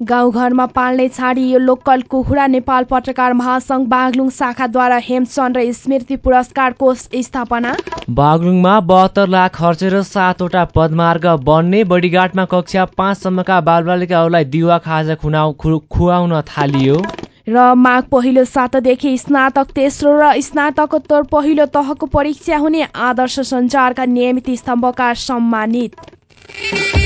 गाउँघरमा पाल्ने छाडियो लोकल कुखुरा नेपाल पत्रकार महासङ्घ बागलुङ शाखाद्वारा हेमचन्द्र स्मृति पुरस्कार कोष स्थापना। बागलुङमा बहत्तर लाख खर्चेर सातवटा पदमार्ग बन्ने बडीघाटमा कक्षा पाँचसम्मका बालबालिकाहरूलाई दिवा खाजा खुनाउ खुवाउन थालियो। र माघ पहिलो सातदेखि स्नातक तेस्रो र स्नातकोत्तर पहिलो तहको परीक्षा हुने आदर्श सञ्चारका नियमित स्तम्भकार सम्मानित।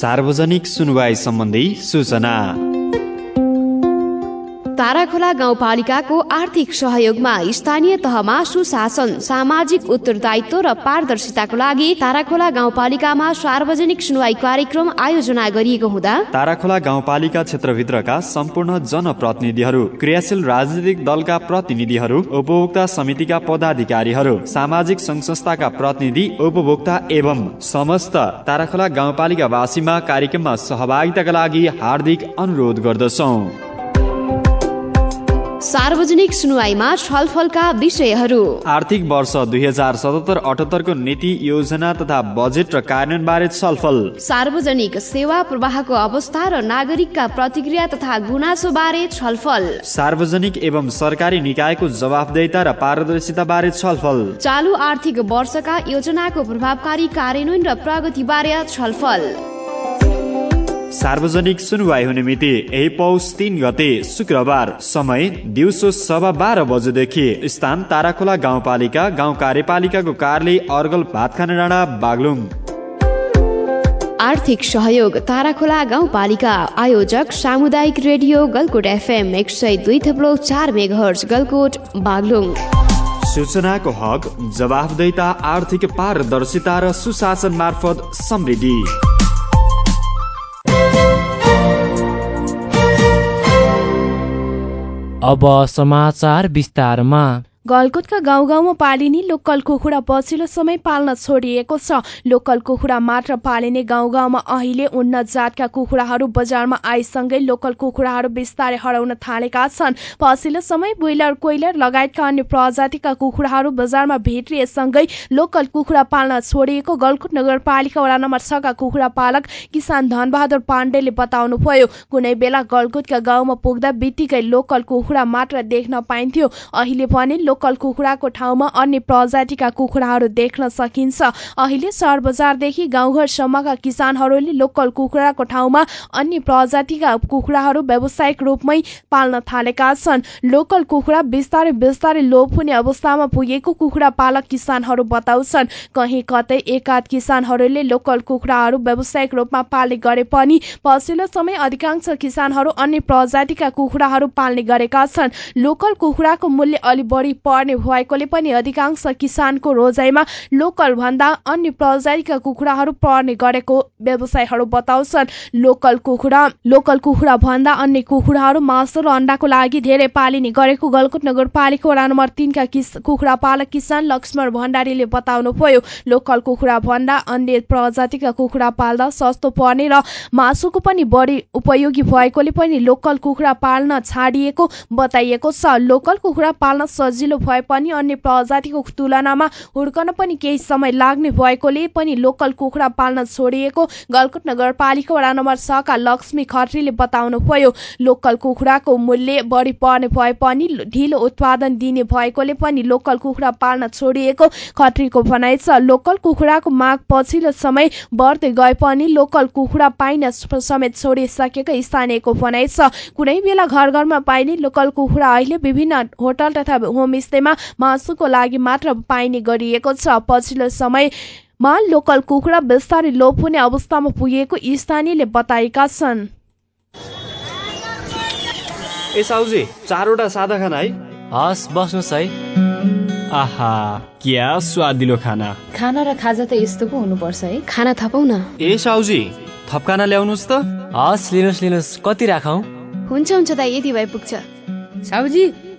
सार्वजनिक सुनवाई सम्बन्धी सूचना। ताराखोला गाउँपालिकाको आर्थिक सहयोगमा स्थानीय तहमा सुशासन सामाजिक उत्तरदायित्व र पारदर्शिताको लागि ताराखोला गाउँपालिकामा सार्वजनिक सुनवाई कार्यक्रम आयोजना गरिएको हुँदा ताराखोला गाउँपालिका क्षेत्रभित्रका सम्पूर्ण जनप्रतिनिधिहरू क्रियाशील राजनीतिक दलका प्रतिनिधिहरू उपभोक्ता समितिका पदाधिकारीहरू सामाजिक सङ्घ संस्थाका प्रतिनिधि उपभोक्ता एवं समस्त ताराखोला गाउँपालिका वासीमा कार्यक्रममा सहभागिताका लागि हार्दिक अनुरोध गर्दछौ। सार्वजनिक सुनवाईमा छलफलका विषयहरू। आर्थिक वर्ष दुई हजार सतहत्तर अठहत्तरको नीति योजना तथा बजेट र कार्यान्वयन बारे छलफल। सार्वजनिक सेवा प्रवाहको अवस्था र नागरिकका प्रतिक्रिया तथा गुनासो बारे छलफल। सार्वजनिक एवं सरकारी निकायको जवाफदेहिता र पारदर्शिता बारे छलफल। चालु आर्थिक वर्षका योजनाको प्रभावकारी कार्यान्वयन र प्रगति बारे छलफल। सार्वजनिक सुनवाई हुने मिति यही पौष तिन गते शुक्रबार समय दिउँसो सभा बाह्र बजेदेखि स्थान ताराखोला गाउँपालिका गाउँ कार्यपालिकाको कार्यालय अर्गल भातखाना डाँडा बागलुङ। आर्थिक सहयोग ताराखोला गाउँपालिका आयोजक सामुदायिक रेडियो गलकोट एफएम एक सय दुई थप्लो चार मेघर्स गलकोट बागलुङ। सूचनाको हक जवाफदेहिता आर्थिक पारदर्शिता र सुशासन मार्फत समृद्धि। अब समाचार विस्तारमा। गलकोटका गाउँ गाउँमा पालिने लोकल कुखुरा पछिल्लो समय पाल्न छोडिएको छ। लोकल कुखुरा मात्र पालिने गाउँ गाउँमा अहिले उन्नत जातका कुखुराहरू बजारमा आइसँगै लोकल कुखुराहरू बिस्तारै हराउन थालेका छन्। पछिल्लो समय ब्रोइलर कोइलर लगायतका अन्य प्रजातिका कुखुराहरू बजारमा भेटिएसँगै लोकल कुखुरा पाल्न छोडिएको गलकोट नगरपालिका वडा नम्बर छका कुखुरा पालक किसान धनबहादुर पाण्डेले बताउनुभयो। कुनै बेला गलकोटका गाउँमा पुग्दा बित्तिकै लोकल कुखुरा मात्र देख्न पाइन्थ्यो। अहिले भने लोकल कुखुराको ठाउँमा अन्य प्रजातिका कुखुराहरू देख्न सकिन्छ। अहिले सहर बजारदेखि गाउँघरसम्मका किसानहरूले लोकल कुखुराको ठाउँमा अन्य प्रजातिका कुखुराहरू व्यावसायिक रूपमै पाल्न थालेका छन्। लोकल कुखुरा बिस्तारै बिस्तारै लोप हुने अवस्थामा पुगेको कुखुरा पालक किसानहरू बताउँछन्। कहीँ कतै एकाध किसानहरूले लोकल कुखुराहरू व्यावसायिक रूपमा पाल्ने गरे पनि पछिल्लो समय अधिकांश किसानहरू अन्य प्रजातिका कुखुराहरू पाल्ने गरेका छन्। लोकल कुखुराको मूल्य अलि बढी पर्ने भएकोले पनि अधिकांश किसानको रोजाइमा लोकल भन्दा अन्य प्रजातिका कुखुराहरू पर्ने गरेको व्यवसायहरू बताउँछन्। लोकल कुखुरा लोकल कुखुरा भन्दा अन्य कुखुराहरू मासु र अण्डाको लागि धेरै पालिने गरेको गलकुट नगरपालिका वडा नम्बर तिनका कुखुरा पालक किसान लक्ष्मण भण्डारीले बताउनु भयो लोकल कुखुरा भन्दा अन्य प्रजातिका कुखुरा पाल्दा सस्तो पर्ने र मासुको पनि बढी उपयोगी भएकोले पनि लोकल कुखुरा पाल्न छाडिएको बताइएको छ। लोकल कुखुरा पाल्न सजिलो भए पनि अन्य प्रजातिको तुलनामा हुर्कन पनि केही समय लाग्ने भएकोले पनि लोकल कुखुरा पाल्न छोडिएको गलकुट नगरपालिका वडा नम्बर छका लक्ष्मी खत्रीले बताउनु भयो लोकल कुखुराको मूल्य बढी पर्ने भए पनि ढिलो उत्पादन दिने भएकोले पनि लोकल कुखुरा पाल्न छोडिएको खत्रीको भनाइ छ। लोकल कुखुराको माग पछिल्लो समय बढ्दै गए पनि लोकल कुखुरा पाइन समेत छोडिसकेको स्थानीयको भनाइ छ। कुनै बेला घर घरमा पाइने लोकल कुखुरा अहिले विभिन्न होटल तथा होमस्टेमा मासुको लागि मात्र पाइने गरिएको छ। पछिल्लो समय मा लोकल कुखुरा बिस्तारै लोप हुने अवस्थामा पुगेको स्थानीयले बताएका छन्। ए साउजी चारवटा सादा खाना है? हस् बस्नुहोस् है। आहा क्या स्वादिलो खाना। खाना र खाजा त यस्तो पो हुनुपर्छ है। खाना थपौ न ए साउजी थप खाना ल्याउनुहोस् त। हस् लिनुहोस् लिनुहोस् कति राखौँ? हुन्छ हुन्छ दाइ यति भए पुग्छ। साउजी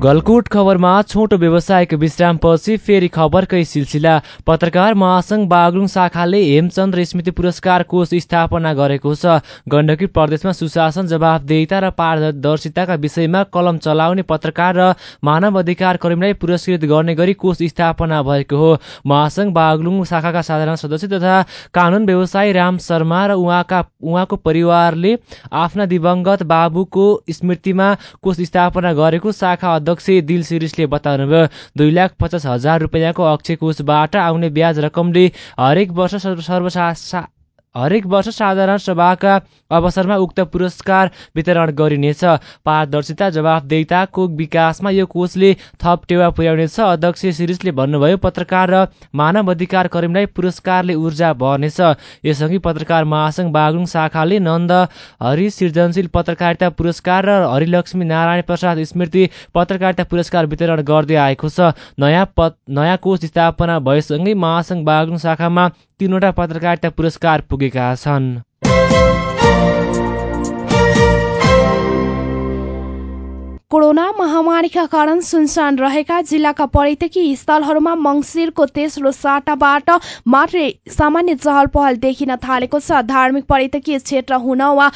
गलकुट खबरमा छोटो व्यवसायको विश्रामपछि फेरि खबरकै सिलसिला। पत्रकार महासङ्घ बागलुङ शाखाले हेमचन्द्र स्मृति पुरस्कार कोष स्थापना गरेको छ। गण्डकी प्रदेशमा सुशासन जवाबदेहिता र पारदर्शिताका विषयमा कलम चलाउने पत्रकार र मानव अधिकार कर्मीलाई पुरस्कृत गर्ने गरी कोष स्थापना भएको हो। महासङ्घ बागलुङ शाखाका साधारण सदस्य तथा कानुन व्यवसायी राम शर्मा र उहाँका उहाँको परिवारले आफ्ना दिवंगत बाबुको स्मृतिमा कोष स्थापना गरेको शाखा अध्यक्ष दिल सिरिसले बताउनुभयो दुई लाख पचास हजार रुपियाँको अक्षय कोषबाट आउने ब्याज रकमले हरेक वर्ष सर्वसा हरेक वर्ष साधारण सभाका अवसरमा उक्त पुरस्कार वितरण गरिनेछ। पारदर्शिता जवाफदेहिताको विकासमा यो कोषले थप टेवा पुर्याउनेछ। अध्यक्ष शिरिषले भन्नुभयो पत्रकार र मानव अधिकार कर्मीलाई पुरस्कारले ऊर्जा भर्नेछ यसअघि पत्रकार महासङ्घ बागलुङ शाखाले नन्द हरि सृजनशील पत्रकारिता पुरस्कार र हरिलक्ष्मी नारायण प्रसाद स्मृति पत्रकारिता पुरस्कार वितरण गर्दै आएको छ। नयाँ पत नयाँ कोष स्थापना भएसँगै महासङ्घ बागलुङ शाखामा तीनवटा पत्रकारिता पुरस्कार पुगेका छन्। कोरोना महामारीका कारण सुनसान रहेका जिल्लाका पर्यटकीय स्थलहरूमा मङ्सिरको तेस्रो साटाबाट मात्रै सामान्य चहल पहल देखिन थालेको छ। धार्मिक पर्यटकीय क्षेत्र हुन वा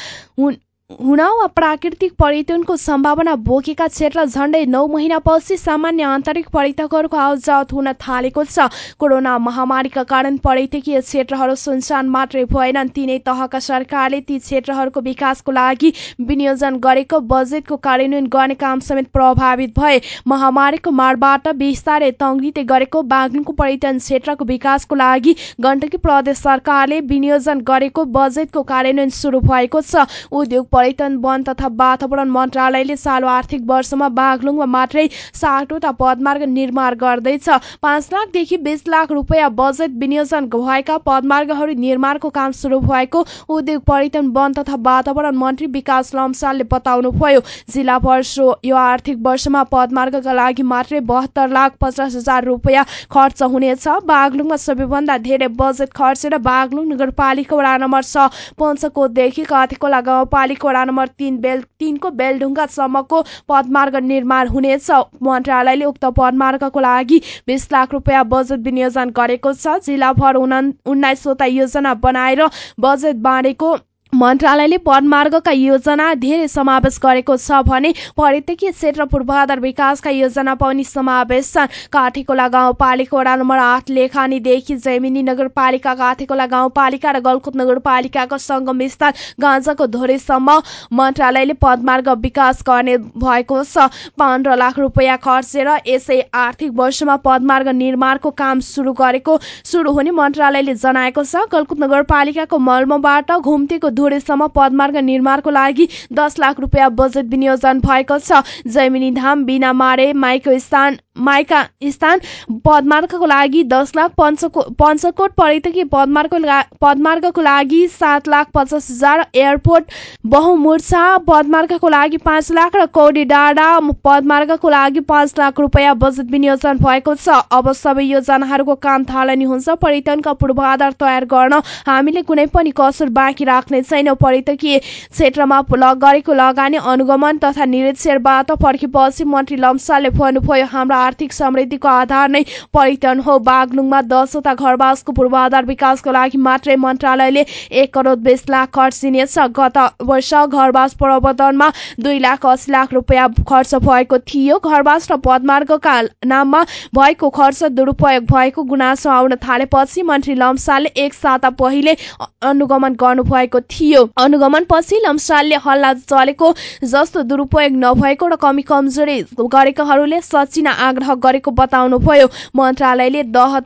हुन वा प्राकृतिक पर्यटनको सम्भावना बोकेका क्षेत्र झण्डै नौ महिनापछि सामान्य आन्तरिक पर्यटकहरूको आवजावत हुन थालेको छ। कोरोना महामारीका कारण पर्यटकीय क्षेत्रहरू सुनसान मात्रै भएनन्। तिनै तहका सरकारले ती क्षेत्रहरूको विकासको लागि विनियोजन गरेको बजेटको कार्यान्वयन गर्ने काम समेत प्रभावित भए। महामारीको मारबाट बिस्तारै तङ्गिँदै गरेको बागलुङको पर्यटन क्षेत्रको विकासको लागि गण्डकी प्रदेश सरकारले विनियोजन गरेको बजेटको कार्यान्वयन सुरु भएको छ। उद्योग पर्यटन वन तथा वातावरण मन्त्रालयले चालु आर्थिक वर्षमा बागलुङमा मात्रै सातवटा पदमार्ग निर्माण गर्दैछ। पाँच लाखदेखि बिस लाख रुपियाँ बजेट विनियोजन भएका पदमार्गहरू निर्माणको काम सुरु भएको उद्योग पर्यटन वन तथा वातावरण मन्त्री विकास लम्सालले बताउनुभयो। जिल्ला वर्ष यो आर्थिक वर्षमा पदमार्गका लागि मात्रै बहत्तर लाख पचास हजार रुपियाँ खर्च हुनेछ। बागलुङमा सबैभन्दा धेरै बजेट खर्चेर बागलुङ नगरपालिका वडा नम्बर छ। पञ्चकोटदेखि काठेकोला गाउँपालिका वडा नम्बर तिन बेल तिनको बेलढुङ्गासम्मको पदमार्ग निर्माण हुनेछ। मन्त्रालयले उक्त पदमार्गको लागि बिस लाख रुपियाँ बजेट विनियोजन गरेको छ। जिल्लाभर उन्नाइसवटा योजना बनाएर बजेट बाँडेको मन्त्रालयले पदमार्गका योजना धेरै समावेश गरेको छ भने पर्यटकीय क्षेत्र पूर्वाधार विकासका योजना पनि समावेश छन्। काठेकोला गाउँपालिका वडा नम्बर आठ लेखानीदेखि जैमिनी नगरपालिका काठेकोला गाउँपालिका र गलकुट नगरपालिकाको सङ्गम स्थान गाँजाको धोरेसम्म मन्त्रालयले पदमार्ग विकास गर्ने भएको छ। पन्ध्र लाख रुपियाँ खर्चेर यसै आर्थिक वर्षमा पदमार्ग निर्माणको काम सुरु गरेको सुरु हुने मन्त्रालयले जनाएको छ। गलकुट नगरपालिकाको मल्मबाट घुम्तीको धुरेसम्म पदमार्ग निर्माणको लागि दस लाख रुपियाँ बजेट विनियोजन भएको छ। जैमिनी धाम बिना मारे माइको स्थान माइका स्थान पदमार्गको लागि दस लाख पञ्चको पञ्चकोट पर्यटकीय पदमार्गको पदमार्गको लागि सात लाख पचास हजार एयरपोर्ट बहुमूर्छा पदमार्गको लागि पाँच लाख र कौडी डाँडा पदमार्गको लागि पाँच लाख रुपियाँ बजेट विनियोजन भएको छ। अब सबै योजनाहरूको काम थालनी हुन्छ। पर्यटनका पूर्वाधार तयार गर्न हामीले कुनै पनि कसर बाँकी राख्ने छैन। पर्यटकीय क्षेत्रमा गरेको लगानी अनुगमन तथा निरीक्षणबाट फर्केपछि मन्त्री लम्सालले भन्नुभयो हाम्रो आर्थिक समृद्धिको आधार नै पर्यटन हो। बागलुङमा दसवटा घरवासको पूर्वाधार विकासको लागि मात्रै मन्त्रालयले एक करोड बिस लाख खर्च दिनेछ। गत वर्ष घरवास प्रवर्धनमा दुई लाख अस्सी लाख रुपियाँ खर्च भएको थियो। घरवास र पदमार्गका नाममा भएको खर्च दुरुपयोग भएको गुनासो आउन थालेपछि मन्त्री लम्सालले एक साता पहिले अनुगमन गर्नुभएको थियो। अनुगमन पछि लम्सालले हल्ला चलेको जस्तो दुरुपयोग नभएको र कमी कमजोरी गरेकाहरूले सचिन आग्रह गरेको बताउनुभयो। मन्त्रालयले दह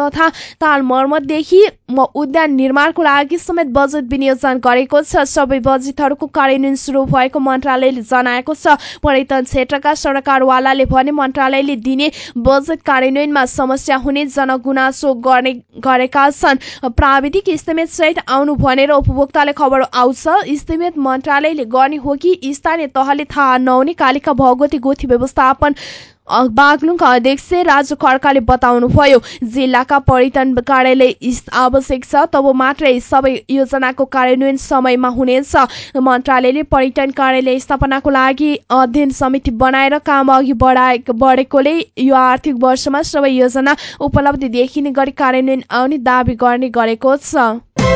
तथा ताल मर्मतदेखि उद्यान निर्माणको लागि समेत बजेट विनियोजन गरेको छ। सबै बजेटहरूको कार्यान्वयन सुरु भएको मन्त्रालयले जनाएको छ। पर्यटन क्षेत्रका सरकारवालाले भने मन्त्रालयले दिने बजेट कार्यान्वयनमा समस्या हुने जनगुनासो गर्ने गरेका छन्। प्राविधिक सहित आउनु भनेर उपभोक्ताले खबर आउँछ। इस्टिमेट मन्त्रालयले गर्ने हो कि स्थानीय तहले थाहा नहुने कालिका भगवती गोठी व्यवस्थापन बागलुङका अध्यक्ष राजु खड्काले बताउनुभयो। जिल्लाका पर्यटन कार्यालय आवश्यक छ तब मात्रै सबै योजनाको कार्यान्वयन समयमा हुनेछ। मन्त्रालयले पर्यटन कार्यालय स्थापनाको लागि अध्ययन समिति बनाएर काम अघि बढाए बढेकोले यो आर्थिक वर्षमा सबै योजना उपलब्धि देखिने गरी कार्यान्वयन आउने दावी गर्ने गरेको छ।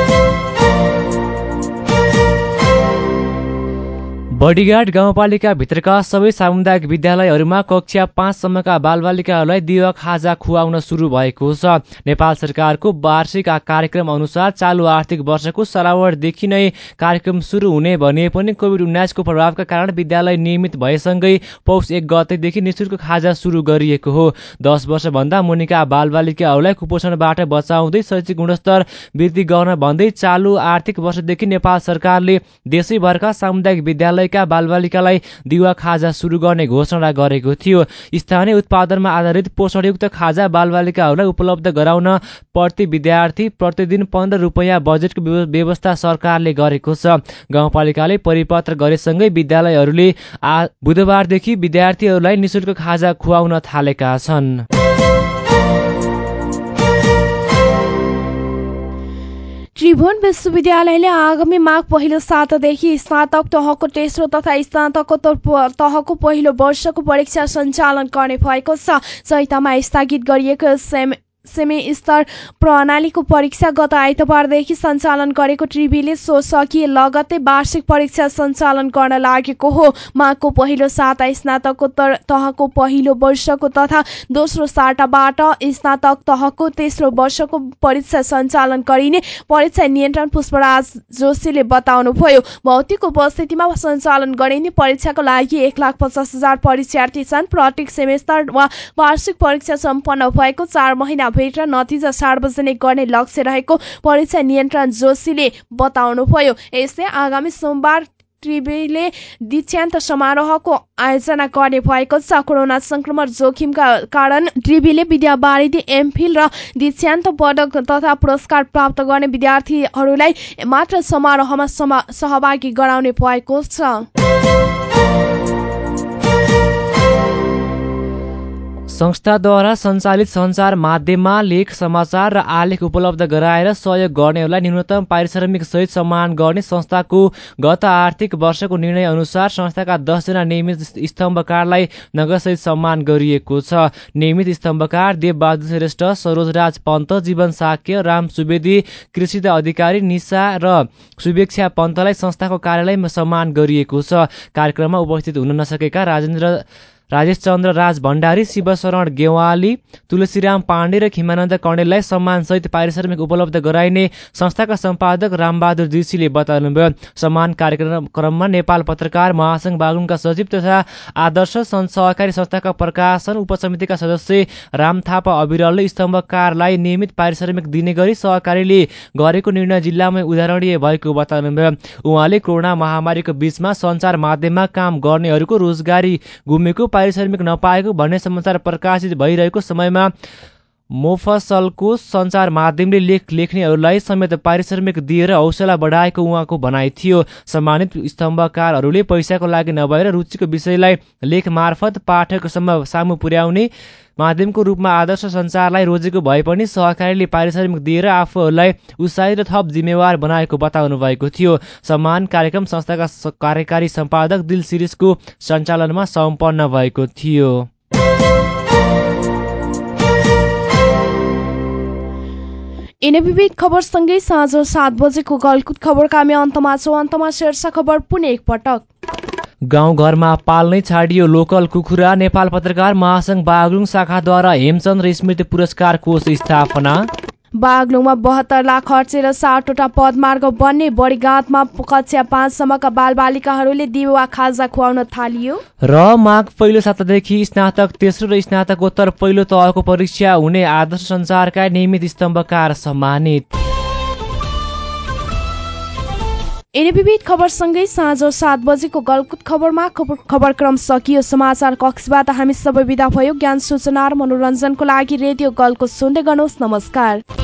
बडीगार्ड गाउँपालिका भित्रका सबै सामुदायिक विद्यालयहरूमा कक्षा पाँचसम्मका बालबालिकाहरूलाई दिवा खाजा खुवाउन सुरु भएको छ। नेपाल सरकारको वार्षिक कार्यक्रम अनुसार चालु आर्थिक वर्षको सरावटदेखि नै कार्यक्रम सुरु हुने भने पनि कोभिड उन्नाइसको प्रभावका कारण विद्यालय नियमित भएसँगै पौष एक गतेदेखि निशुल्क खाजा सुरु गरिएको हो। दस वर्षभन्दा मुनिका बालबालिकाहरूलाई कुपोषणबाट बचाउँदै शैक्षिक गुणस्तर वृद्धि गर्न भन्दै चालु आर्थिक वर्षदेखि नेपाल सरकारले देशैभरका सामुदायिक विद्यालय विद्यालयका बालबालिकालाई दिवा खाजा सुरु गर्ने घोषणा गरेको थियो। स्थानीय उत्पादनमा आधारित पोषणयुक्त खाजा बालबालिकाहरूलाई उपलब्ध गराउन प्रति विद्यार्थी प्रतिदिन पन्ध्र रुपियाँ बजेटको व्यवस्था सरकारले गरेको छ। गाउँपालिकाले परिपत्र गरेसँगै विद्यालयहरूले बुधबारदेखि विद्यार्थीहरूलाई निशुल्क खाजा खुवाउन थालेका छन्। त्रिभुवन विश्वविद्यालयले आगामी माघ पहिलो सातादेखि स्नातक तहको तेस्रो तथा स्नातकोत्तर तहको पहिलो वर्षको परीक्षा सञ्चालन गर्ने भएको छ। चैतामा स्थगित गरिएको सेम सेमेस्टर प्रणालीको परीक्षा गत आइतबारदेखि सञ्चालन गरेको ट्रिबीले सो सकिए लगत्तै वार्षिक परीक्षा सञ्चालन गर्न लागेको हो। माघको पहिलो साता स्नातकोत्तर तहको पहिलो वर्षको तथा दोस्रो साटाबाट स्नातक तहको तेस्रो वर्षको परीक्षा सञ्चालन गरिने परीक्षा नियन्त्रण पुष्पराज जोशीले बताउनुभयो। भौतिक उपस्थितिमा सञ्चालन गरिने परीक्षाको लागि एक लाख पचास हजार परीक्षार्थी छन्। प्रत्येक सेमेस्टर वा वार्षिक परीक्षा सम्पन्न भएको चार महिना भेटेर नतिजा सार्वजनिक गर्ने लक्ष्य रहेको परीक्षा नियन्त्रण जोशीले बताउनुभयो। यस्तै आगामी सोमबार त्रिवेले दीक्षान्त समारोहको आयोजना गर्ने भएको छ। कोरोना संक्रमण जोखिमका कारण त्रिवीले विद्यावारिधि एमफिल र दीक्षान्त पदक तथा पुरस्कार प्राप्त गर्ने विद्यार्थीहरूलाई मात्र समारोहमा सहभागी गराउने भएको छ। संस्थाद्वारा सञ्चालित सञ्चार माध्यममा लेख समाचार र आलेख उपलब्ध गराएर सहयोग गर्नेहरूलाई न्यूनतम पारिश्रमिक सहित सम्मान गर्ने संस्थाको गत आर्थिक वर्षको निर्णय अनुसार संस्थाका दसजना नियमित स्तम्भकारलाई नगदसहित सम्मान गरिएको छ। नियमित स्तम्भकार देवबहादुर श्रेष्ठ सरोजराज पन्त जीवन साक्य राम सुवेदी कृषि अधिकारी निशा र शुभेक्षा पन्तलाई संस्थाको कार्यालयमा सम्मान गरिएको छ। कार्यक्रममा उपस्थित हुन नसकेका राजेन्द्र राजेश चन्द्र राज भण्डारी शिवशरण गेवाली तुलसीराम पाण्डे र खिमानन्द कणेललाई सम्मानसहित पारिश्रमिक उपलब्ध गराइने संस्थाका सम्पादक रामबहादुर जोशीले बताउनुभयो। सम्मान कार्यक्रममा नेपाल पत्रकार महासङ्घ बागुङका सचिव तथा आदर्श सहकारी संस्थाका प्रकाशन उपसमितिका सदस्य राम थापा अविरलले स्तम्भकारलाई नियमित पारिश्रमिक दिने गरी सहकारीले गरेको निर्णय जिल्लामै उदाहरणीय भएको बताउनुभयो। उहाँले कोरोना महामारीको बीचमा सञ्चार माध्यममा काम गर्नेहरूको रोजगारी गुमेको पारिश्रमिक नपाएको भन्ने समाचार प्रकाशित भइरहेको समयमा मोफसलको सञ्चार माध्यमले लेख लेख्नेहरूलाई समेत पारिश्रमिक दिएर हौसला बढाएको उहाँको भनाइ थियो। सम्मानित स्तम्भकारहरूले पैसाको लागि नभएर रुचिको विषयलाई लेख मार्फत पाठकसम्म सामु पुर्याउने माध्यमको रूपमा आदर्श सञ्चारलाई रोजेको भए पनि सहकारीले पारिश्रमिक दिएर आफूहरूलाई उत्साहित र थप जिम्मेवार बनाएको बताउनु भएको थियो। सम्मान कार्यक्रम संस्थाका कार्यकारी सम्पादक दिल सिरिसको सञ्चालनमा सम्पन्न भएको थियो। यिनै खबरसँगै साँझ सात बजेको गलकुट खबरका हामी अन्तमा छौँ। अन्तमा शीर्ष खबर पुनः एकपटक गाउँघरमा पाल्नै छाडियो लोकल कुखुरा। नेपाल पत्रकार महासङ्घ बागलुङ शाखाद्वारा हेमचन्द्र स्मृति पुरस्कार कोष स्थापना। बागलुङमा बहत्तर लाख खर्चेर सातवटा पदमार्ग बन्ने बढीगाँतमा कक्षा पाँचसम्मका बालबालिकाहरूले दिवा खाजा खुवाउन थालियो। र माघ पहिलो सातादेखि स्नातक तेस्रो र स्नातकोत्तर पहिलो तहको परीक्षा हुने आदर्श संसारका नियमित स्तम्भकार सम्मानित। खबरसँगै साँझ सात बजेको गलकुत खबरमा खबरक्रम सकियो। समाचार कक्षबाट हामी सबै विदा भयो। ज्ञान सूचना र मनोरञ्जनको लागि रेडियो गलकुत सुन्दै गर्नुहोस्। नमस्कार।